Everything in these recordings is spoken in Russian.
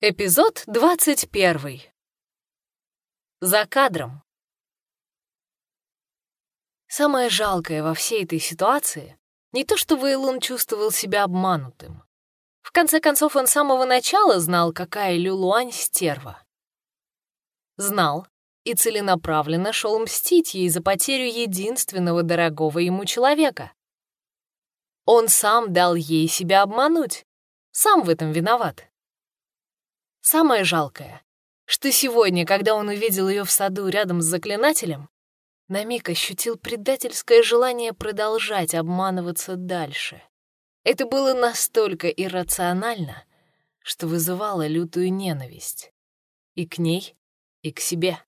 Эпизод 21. За кадром. Самое жалкое во всей этой ситуации не то, что Вейлун чувствовал себя обманутым. В конце концов, он с самого начала знал, какая Люлуань стерва. Знал и целенаправленно шел мстить ей за потерю единственного дорогого ему человека. Он сам дал ей себя обмануть, сам в этом виноват. Самое жалкое, что сегодня, когда он увидел ее в саду рядом с заклинателем, на миг ощутил предательское желание продолжать обманываться дальше. Это было настолько иррационально, что вызывало лютую ненависть. И к ней, и к себе.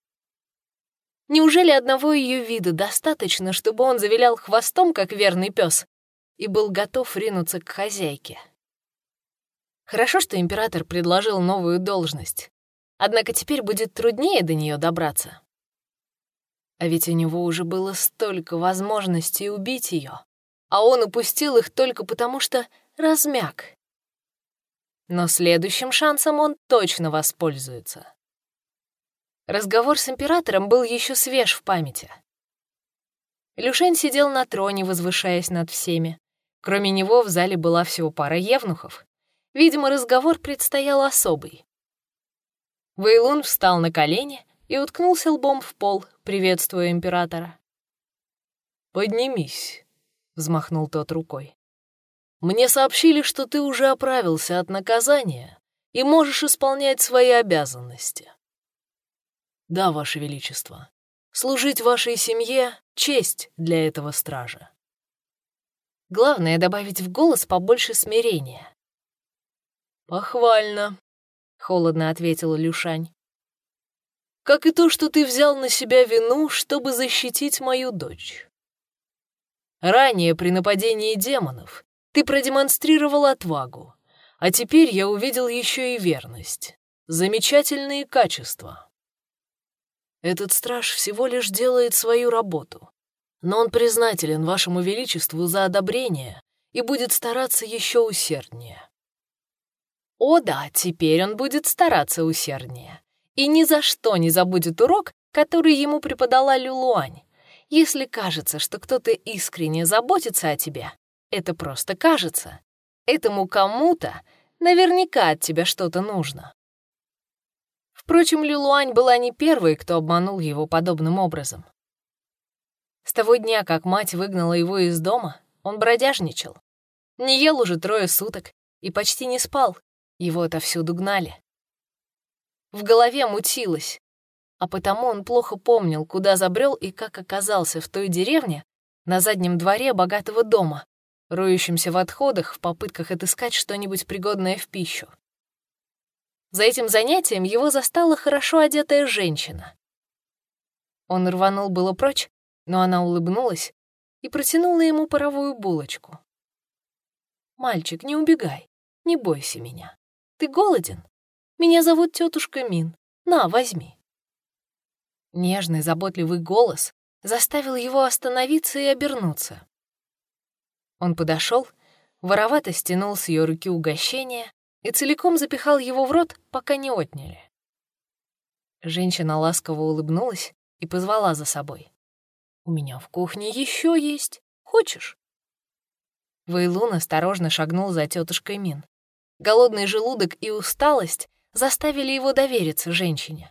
Неужели одного ее вида достаточно, чтобы он завилял хвостом, как верный пес, и был готов ринуться к хозяйке? Хорошо, что император предложил новую должность. Однако теперь будет труднее до нее добраться. А ведь у него уже было столько возможностей убить ее, а он упустил их только потому, что размяк. Но следующим шансом он точно воспользуется. Разговор с императором был еще свеж в памяти. Люшень сидел на троне, возвышаясь над всеми. Кроме него в зале была всего пара евнухов. Видимо, разговор предстоял особый. Вейлун встал на колени и уткнулся лбом в пол, приветствуя императора. «Поднимись», — взмахнул тот рукой. «Мне сообщили, что ты уже оправился от наказания и можешь исполнять свои обязанности». «Да, Ваше Величество, служить вашей семье — честь для этого стража». Главное — добавить в голос побольше смирения. «Похвально», — холодно ответила Люшань. «Как и то, что ты взял на себя вину, чтобы защитить мою дочь. Ранее при нападении демонов ты продемонстрировал отвагу, а теперь я увидел еще и верность. Замечательные качества. Этот страж всего лишь делает свою работу, но он признателен вашему величеству за одобрение и будет стараться еще усерднее. О да, теперь он будет стараться усерднее. И ни за что не забудет урок, который ему преподала Люлуань. Если кажется, что кто-то искренне заботится о тебе, это просто кажется. Этому кому-то наверняка от тебя что-то нужно. Впрочем, Люлуань была не первой, кто обманул его подобным образом. С того дня, как мать выгнала его из дома, он бродяжничал. Не ел уже трое суток и почти не спал, его отовсюду гнали. В голове мутилось, а потому он плохо помнил, куда забрел и как оказался в той деревне на заднем дворе богатого дома, роющимся в отходах в попытках отыскать что-нибудь пригодное в пищу. За этим занятием его застала хорошо одетая женщина. Он рванул было прочь, но она улыбнулась и протянула ему паровую булочку. «Мальчик, не убегай, не бойся меня. Ты голоден? Меня зовут тетушка Мин. На, возьми». Нежный, заботливый голос заставил его остановиться и обернуться. Он подошел, воровато стянул с ее руки угощение и целиком запихал его в рот, пока не отняли. Женщина ласково улыбнулась и позвала за собой. «У меня в кухне еще есть. Хочешь?» Вейлун осторожно шагнул за тетушкой Мин. Голодный желудок и усталость заставили его довериться женщине.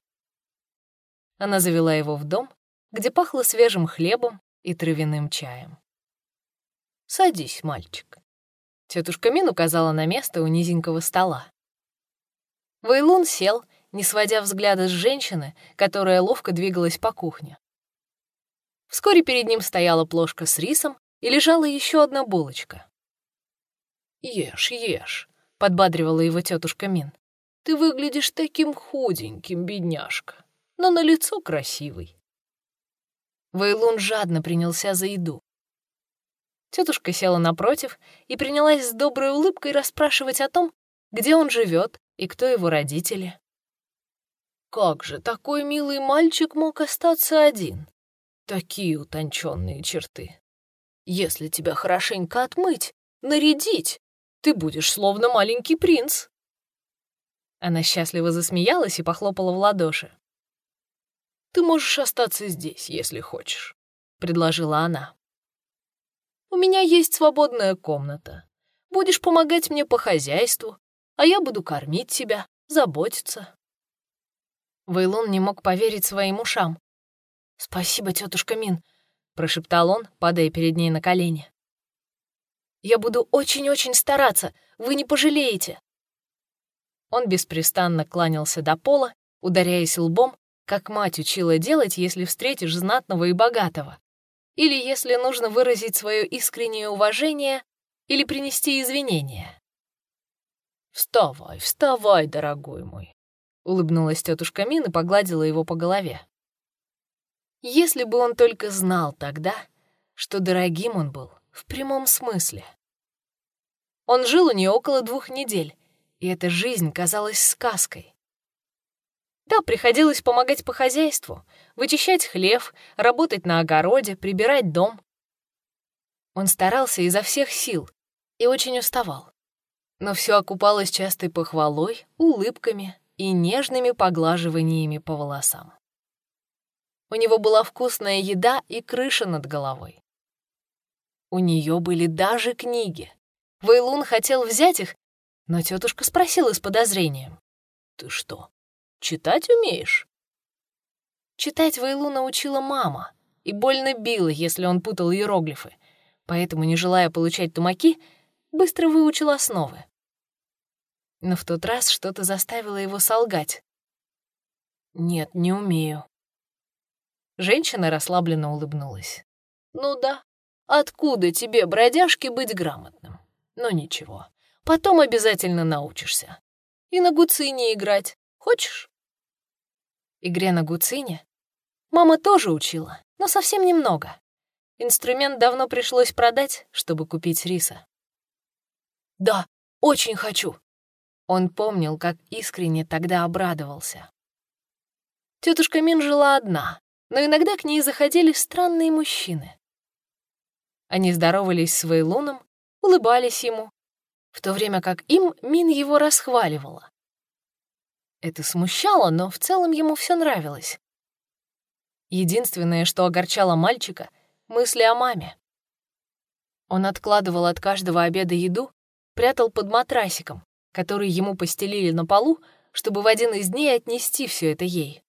Она завела его в дом, где пахло свежим хлебом и травяным чаем. «Садись, мальчик». Тетушка Мин указала на место у низенького стола. Вейлун сел, не сводя взгляда с женщины, которая ловко двигалась по кухне. Вскоре перед ним стояла плошка с рисом и лежала еще одна булочка. «Ешь, ешь», подбадривала его тетушка Мин. «Ты выглядишь таким худеньким, бедняжка, но на лицо красивый». Вейлун жадно принялся за еду. Тетушка села напротив и принялась с доброй улыбкой расспрашивать о том, где он живет и кто его родители. «Как же такой милый мальчик мог остаться один? Такие утонченные черты. Если тебя хорошенько отмыть, нарядить, ты будешь словно маленький принц». Она счастливо засмеялась и похлопала в ладоши. «Ты можешь остаться здесь, если хочешь», — предложила она. «У меня есть свободная комната. Будешь помогать мне по хозяйству, а я буду кормить тебя, заботиться». Вейлон не мог поверить своим ушам. «Спасибо, тетушка Мин», — прошептал он, падая перед ней на колени. «Я буду очень-очень стараться, вы не пожалеете». Он беспрестанно кланялся до пола, ударяясь лбом, как мать учила делать, если встретишь знатного и богатого, или если нужно выразить свое искреннее уважение или принести извинения. «Вставай, вставай, дорогой мой!» — улыбнулась тетушка Мин и погладила его по голове. Если бы он только знал тогда, что дорогим он был в прямом смысле. Он жил у нее около двух недель, и эта жизнь казалась сказкой. Да, приходилось помогать по хозяйству, вычищать хлев, работать на огороде, прибирать дом. Он старался изо всех сил и очень уставал. Но все окупалось частой похвалой, улыбками и нежными поглаживаниями по волосам. У него была вкусная еда и крыша над головой. У нее были даже книги. Вейлун хотел взять их, но тетушка спросила с подозрением. «Ты что, читать умеешь?» Читать Вейлу научила мама и больно била, если он путал иероглифы, поэтому, не желая получать тумаки, быстро выучил основы. Но в тот раз что-то заставило его солгать. «Нет, не умею». Женщина расслабленно улыбнулась. «Ну да, откуда тебе, бродяжке, быть грамотным? Но ничего, Потом обязательно научишься. И на гуцине играть. Хочешь? Игре на гуцине? Мама тоже учила, но совсем немного. Инструмент давно пришлось продать, чтобы купить риса. Да, очень хочу. Он помнил, как искренне тогда обрадовался. Тетушка Мин жила одна, но иногда к ней заходили странные мужчины. Они здоровались с Вейлуном, улыбались ему, в то время как им Мин его расхваливала. Это смущало, но в целом ему все нравилось. Единственное, что огорчало мальчика — мысли о маме. Он откладывал от каждого обеда еду, прятал под матрасиком, который ему постелили на полу, чтобы в один из дней отнести все это ей.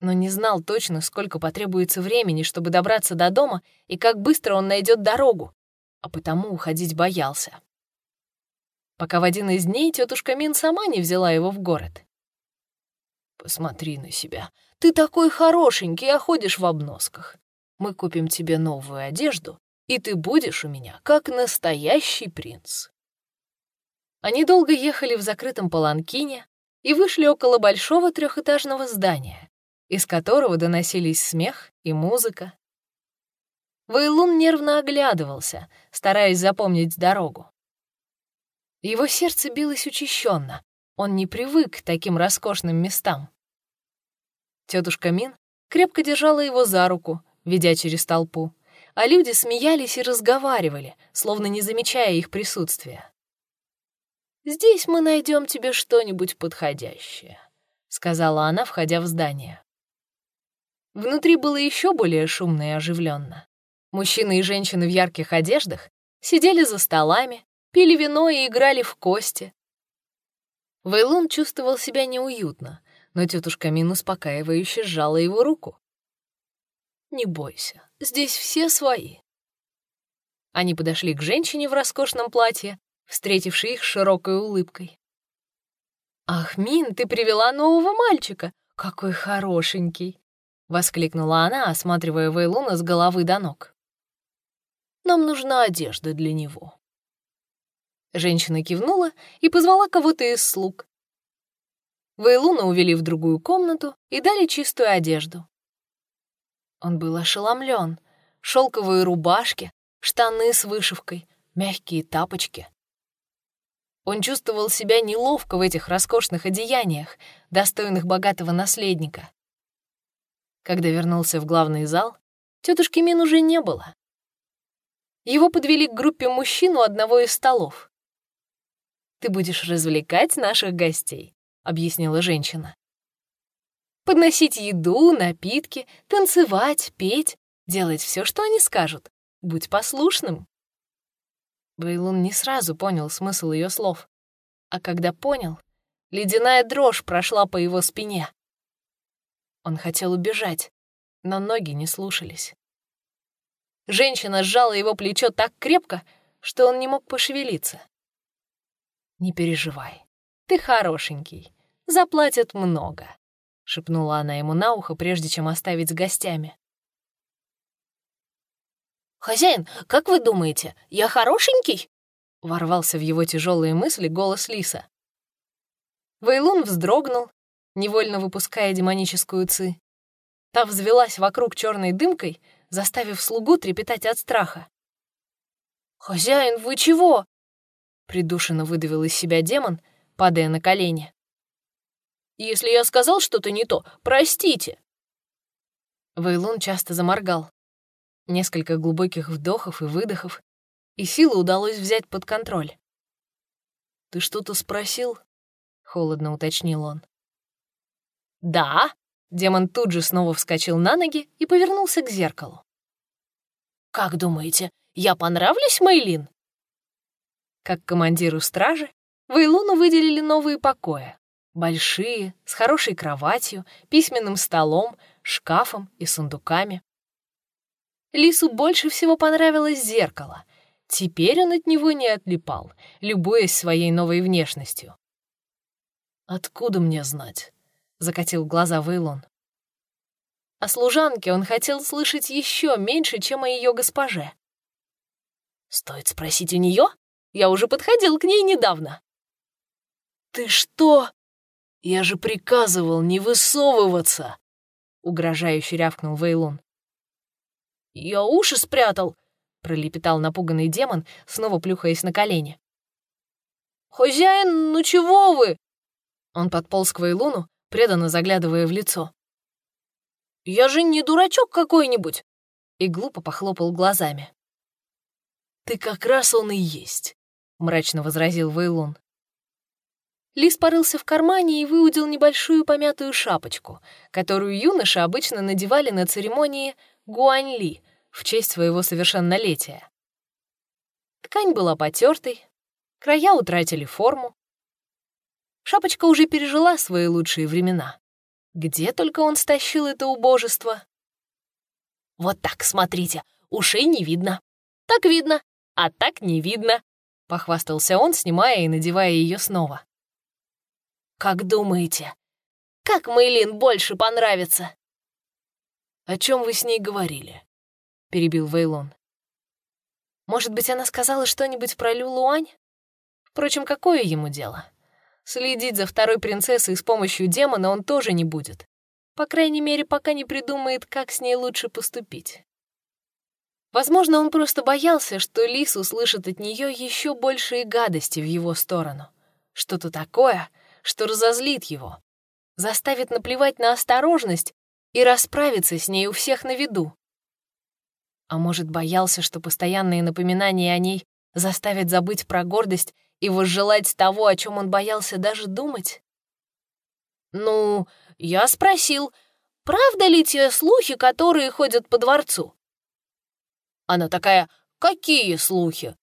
Но не знал точно, сколько потребуется времени, чтобы добраться до дома и как быстро он найдет дорогу, а потому уходить боялся пока в один из дней тетушка Мин сама не взяла его в город. «Посмотри на себя. Ты такой хорошенький, а ходишь в обносках. Мы купим тебе новую одежду, и ты будешь у меня как настоящий принц». Они долго ехали в закрытом паланкине и вышли около большого трехэтажного здания, из которого доносились смех и музыка. Вейлун нервно оглядывался, стараясь запомнить дорогу. Его сердце билось учащенно. Он не привык к таким роскошным местам. Тетушка Мин крепко держала его за руку, ведя через толпу, а люди смеялись и разговаривали, словно не замечая их присутствия. «Здесь мы найдем тебе что-нибудь подходящее», — сказала она, входя в здание. Внутри было еще более шумно и оживленно. Мужчины и женщины в ярких одеждах сидели за столами, пили вино и играли в кости. Вейлун чувствовал себя неуютно, но тетушка Мин успокаивающе сжала его руку. «Не бойся, здесь все свои». Они подошли к женщине в роскошном платье, встретившей их широкой улыбкой. «Ах, Мин, ты привела нового мальчика! Какой хорошенький!» — воскликнула она, осматривая Вейлуна с головы до ног. «Нам нужна одежда для него», Женщина кивнула и позвала кого-то из слуг. Вейлуна увели в другую комнату и дали чистую одежду. Он был ошеломлен. Шелковые рубашки, штаны с вышивкой, мягкие тапочки. Он чувствовал себя неловко в этих роскошных одеяниях, достойных богатого наследника. Когда вернулся в главный зал, тетушки Мин уже не было. Его подвели к группе мужчин у одного из столов. Ты будешь развлекать наших гостей», — объяснила женщина. «Подносить еду, напитки, танцевать, петь, делать все, что они скажут. Будь послушным». Вейлун не сразу понял смысл ее слов. А когда понял, ледяная дрожь прошла по его спине. Он хотел убежать, но ноги не слушались. Женщина сжала его плечо так крепко, что он не мог пошевелиться. «Не переживай, ты хорошенький, заплатят много», — шепнула она ему на ухо, прежде чем оставить с гостями. «Хозяин, как вы думаете, я хорошенький?» — ворвался в его тяжелые мысли голос Лиса. Вейлун вздрогнул, невольно выпуская демоническую ци. Та взвелась вокруг черной дымкой, заставив слугу трепетать от страха. «Хозяин, вы чего?» — придушенно выдавил из себя демон, падая на колени. «Если я сказал что-то не то, простите!» Вейлун часто заморгал. Несколько глубоких вдохов и выдохов, и силу удалось взять под контроль. «Ты что-то спросил?» — холодно уточнил он. «Да!» — демон тут же снова вскочил на ноги и повернулся к зеркалу. «Как думаете, я понравлюсь, Мейлин?» Как командиру стражи, Вейлуну выделили новые покои. Большие, с хорошей кроватью, письменным столом, шкафом и сундуками. Лису больше всего понравилось зеркало. Теперь он от него не отлипал, любуясь своей новой внешностью. «Откуда мне знать?» — закатил глаза Вейлон. О служанке он хотел слышать еще меньше, чем о ее госпоже. «Стоит спросить у нее? Я уже подходил к ней недавно». «Ты что? Я же приказывал не высовываться!» — угрожающе рявкнул Вейлон. «Я уши спрятал», — пролепетал напуганный демон, снова плюхаясь на колени. «Хозяин, ну чего вы?» Он подполз к Вейлуну, преданно заглядывая в лицо. «Я же не дурачок какой-нибудь!» И глупо похлопал глазами. «Ты как раз он и есть», — мрачно возразил Вейлун. Лис порылся в кармане и выудил небольшую помятую шапочку, которую юноши обычно надевали на церемонии гуаньли в честь своего совершеннолетия. Ткань была потертой, края утратили форму. Шапочка уже пережила свои лучшие времена. Где только он стащил это убожество? «Вот так, смотрите, ушей не видно. Так видно, а так не видно», — похвастался он, снимая и надевая ее снова. «Как думаете, как Мэйлин больше понравится?» «О чем вы с ней говорили?» — перебил Вейлон. «Может быть, она сказала что-нибудь про Лю Луань? Впрочем, какое ему дело? Следить за второй принцессой с помощью демона он тоже не будет. По крайней мере, пока не придумает, как с ней лучше поступить. Возможно, он просто боялся, что Лис услышит от нее еще большие гадости в его сторону. Что-то такое, что разозлит его, заставит наплевать на осторожность и расправиться с ней у всех на виду. А может, боялся, что постоянные напоминания о ней заставят забыть про гордость и возжелать того, о чем он боялся даже думать? «Ну, я спросил, правда ли те слухи, которые ходят по дворцу?» Она такая, «Какие слухи?»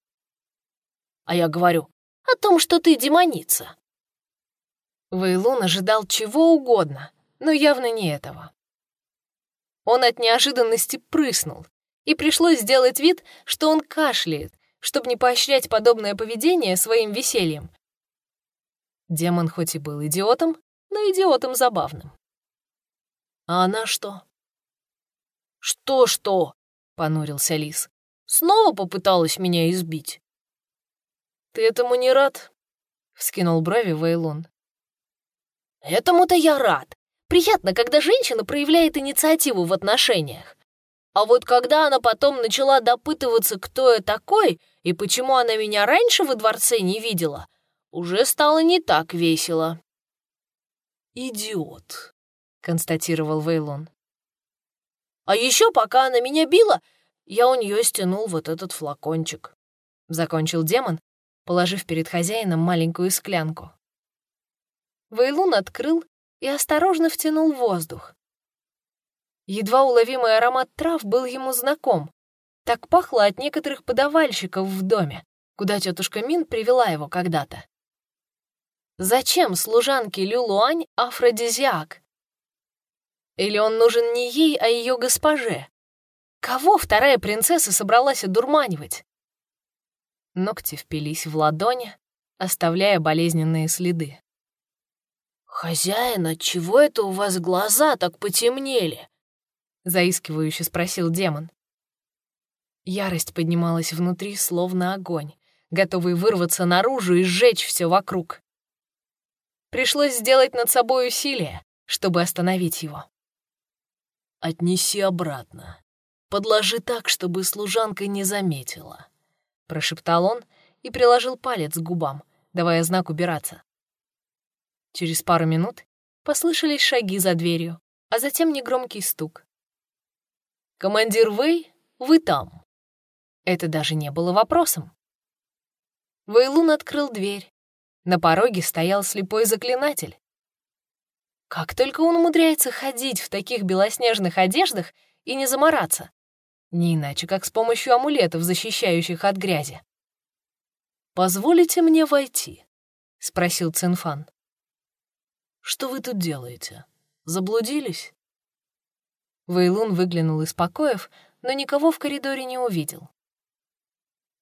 А я говорю, «О том, что ты демоница». Вейлун ожидал чего угодно, но явно не этого. Он от неожиданности прыснул, и пришлось сделать вид, что он кашляет, чтобы не поощрять подобное поведение своим весельем. Демон хоть и был идиотом, но идиотом забавным. «А она что?» «Что-что?» — понурился Лис. «Снова попыталась меня избить». «Ты этому не рад?» — вскинул брови Вейлон. «Этому-то я рад. Приятно, когда женщина проявляет инициативу в отношениях. А вот когда она потом начала допытываться, кто я такой и почему она меня раньше во дворце не видела, уже стало не так весело. «Идиот», — констатировал Вейлон. «А еще пока она меня била, я у нее стянул вот этот флакончик», — закончил демон, положив перед хозяином маленькую склянку. Вейлун открыл и осторожно втянул воздух. Едва уловимый аромат трав был ему знаком. Так пахло от некоторых подавальщиков в доме, куда тетушка Мин привела его когда-то. Зачем служанке Люлуань афродизиак? Или он нужен не ей, а ее госпоже? Кого вторая принцесса собралась одурманивать? Ногти впились в ладони, оставляя болезненные следы. «Хозяин, отчего это у вас глаза так потемнели?» — заискивающе спросил демон. Ярость поднималась внутри, словно огонь, готовый вырваться наружу и сжечь все вокруг. Пришлось сделать над собой усилие, чтобы остановить его. «Отнеси обратно. Подложи так, чтобы служанка не заметила», — прошептал он и приложил палец к губам, давая знак убираться. Через пару минут послышались шаги за дверью, а затем негромкий стук. «Командир Вэй, вы там?» Это даже не было вопросом. Вейлун открыл дверь. На пороге стоял слепой заклинатель. Как только он умудряется ходить в таких белоснежных одеждах и не замораться. Не иначе, как с помощью амулетов, защищающих от грязи. «Позволите мне войти?» — спросил Цинфан. «Что вы тут делаете? Заблудились?» Вейлун выглянул из покоев, но никого в коридоре не увидел.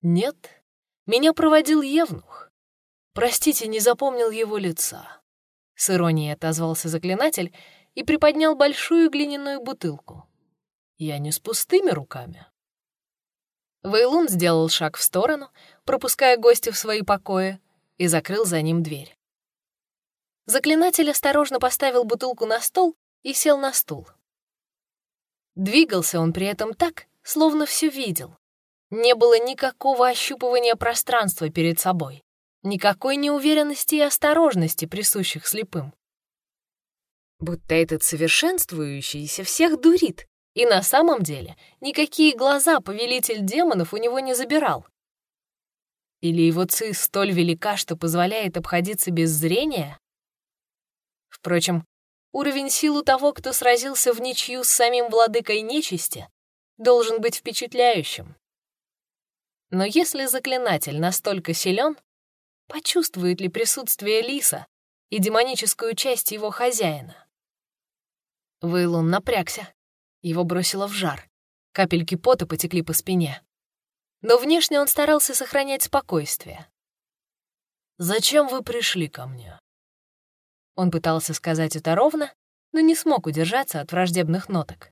«Нет, меня проводил Евнух. Простите, не запомнил его лица. С иронией отозвался заклинатель и приподнял большую глиняную бутылку. «Я не с пустыми руками». Вейлун сделал шаг в сторону, пропуская гостя в свои покои, и закрыл за ним дверь. Заклинатель осторожно поставил бутылку на стол и сел на стул. Двигался он при этом так, словно все видел. Не было никакого ощупывания пространства перед собой. Никакой неуверенности и осторожности, присущих слепым. Будто этот совершенствующийся всех дурит, и на самом деле никакие глаза повелитель демонов у него не забирал. Или его ци столь велика, что позволяет обходиться без зрения? Впрочем, уровень сил у того, кто сразился в ничью с самим владыкой нечисти, должен быть впечатляющим. Но если заклинатель настолько силен, почувствует ли присутствие лиса и демоническую часть его хозяина. Вейлон напрягся. Его бросило в жар. Капельки пота потекли по спине. Но внешне он старался сохранять спокойствие. «Зачем вы пришли ко мне?» Он пытался сказать это ровно, но не смог удержаться от враждебных ноток.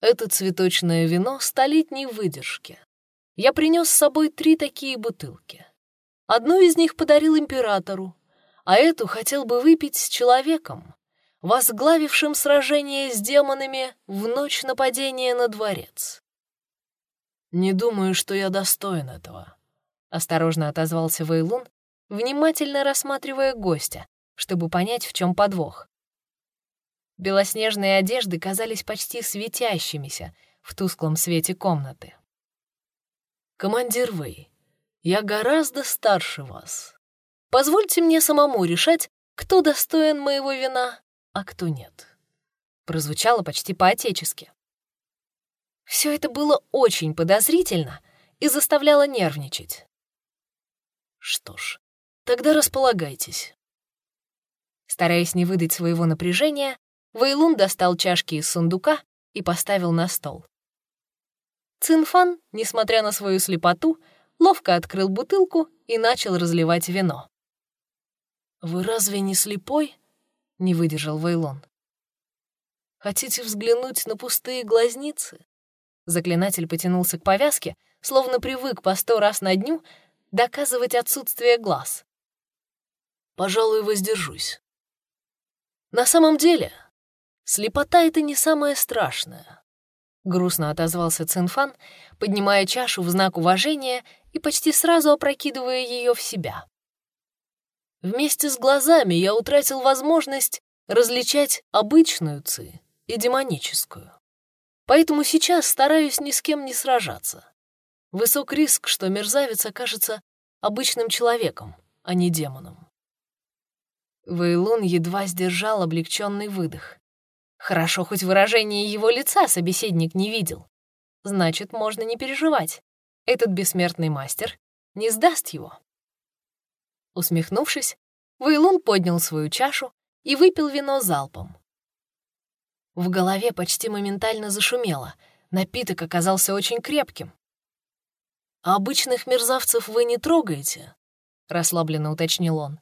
«Это цветочное вино столетней выдержки. Я принес с собой три такие бутылки. Одну из них подарил императору, а эту хотел бы выпить с человеком, возглавившим сражение с демонами в ночь нападения на дворец. «Не думаю, что я достоин этого», — осторожно отозвался Вейлун, внимательно рассматривая гостя, чтобы понять, в чем подвох. Белоснежные одежды казались почти светящимися в тусклом свете комнаты. «Командир Вэй, я гораздо старше вас. Позвольте мне самому решать, кто достоин моего вина, а кто нет. Прозвучало почти по-отечески. Все это было очень подозрительно и заставляло нервничать. Что ж, тогда располагайтесь. Стараясь не выдать своего напряжения, Вейлун достал чашки из сундука и поставил на стол. Цинфан, несмотря на свою слепоту, ловко открыл бутылку и начал разливать вино. «Вы разве не слепой?» — не выдержал Вейлон. «Хотите взглянуть на пустые глазницы?» Заклинатель потянулся к повязке, словно привык по сто раз на дню доказывать отсутствие глаз. «Пожалуй, воздержусь. На самом деле, слепота — это не самое страшное. — грустно отозвался Цинфан, поднимая чашу в знак уважения и почти сразу опрокидывая ее в себя. «Вместе с глазами я утратил возможность различать обычную ци и демоническую. Поэтому сейчас стараюсь ни с кем не сражаться. Высок риск, что мерзавец окажется обычным человеком, а не демоном. Вейлун едва сдержал облегченный выдох. Хорошо, хоть выражение его лица собеседник не видел. Значит, можно не переживать. Этот бессмертный мастер не сдаст его. Усмехнувшись, Вейлун поднял свою чашу и выпил вино залпом. В голове почти моментально зашумело. Напиток оказался очень крепким. «А обычных мерзавцев вы не трогаете?» — расслабленно уточнил он.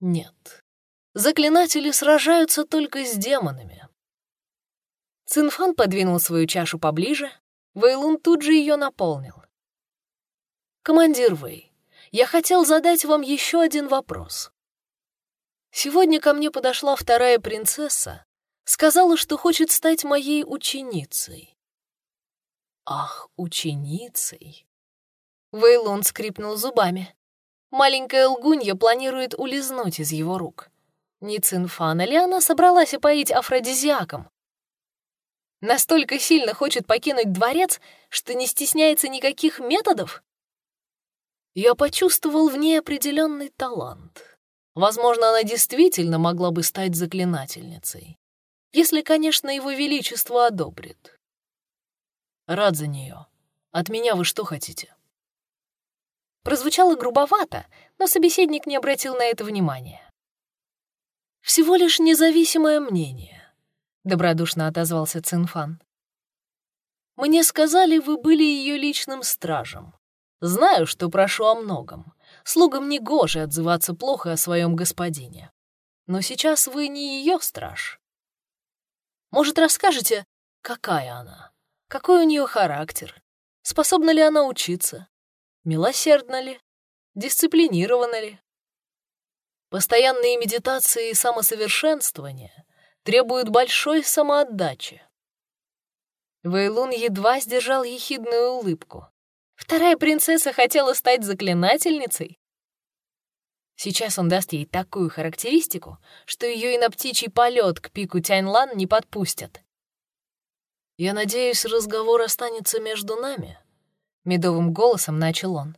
«Нет. Заклинатели сражаются только с демонами». Цинфан подвинул свою чашу поближе, Вейлун тут же ее наполнил. «Командир Вэй, я хотел задать вам еще один вопрос. Сегодня ко мне подошла вторая принцесса, сказала, что хочет стать моей ученицей. Ах, ученицей. Вейлон скрипнул зубами. Маленькая лгунья планирует улизнуть из его рук. Не Цинфана ли она собралась опоить афродизиаком? Настолько сильно хочет покинуть дворец, что не стесняется никаких методов? Я почувствовал в ней определенный талант. Возможно, она действительно могла бы стать заклинательницей. Если, конечно, его величество одобрит. Рад за нее. От меня вы что хотите?» Прозвучало грубовато, но собеседник не обратил на это внимания. «Всего лишь независимое мнение», — добродушно отозвался Цинфан. «Мне сказали, вы были ее личным стражем. Знаю, что прошу о многом. Слугам не гоже отзываться плохо о своем господине. Но сейчас вы не ее страж. Может, расскажете, какая она?» Какой у нее характер? Способна ли она учиться? Милосердна ли? Дисциплинирована ли? Постоянные медитации и самосовершенствование требуют большой самоотдачи. Вейлун едва сдержал ехидную улыбку. Вторая принцесса хотела стать заклинательницей. Сейчас он даст ей такую характеристику, что ее и на птичий полет к пику Тяньлан не подпустят. «Я надеюсь, разговор останется между нами?» — медовым голосом начал он.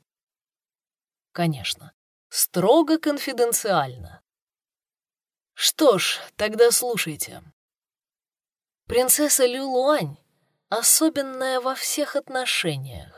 «Конечно, строго конфиденциально. Что ж, тогда слушайте. Принцесса Люлуань особенная во всех отношениях.